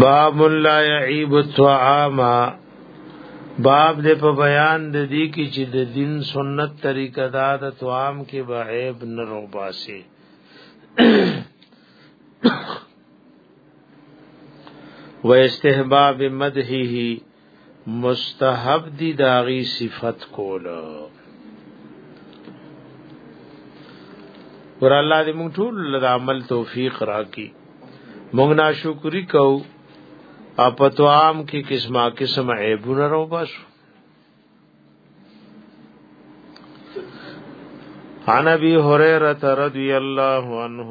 باب لا يعيب الطعام باب دې په بیان د دې کې چې د دین سنت طریقه دا د طعام کې به عیب نه روباسي و استحباب مدحه مستحب دی داغي صفت کول ور الله دې موږ ټول له عمل توفیق راکړي موږ ناشکری کو او په تو عام کې قسمه قسم عیبونه رو بس عن ابي هريره رضي الله عنه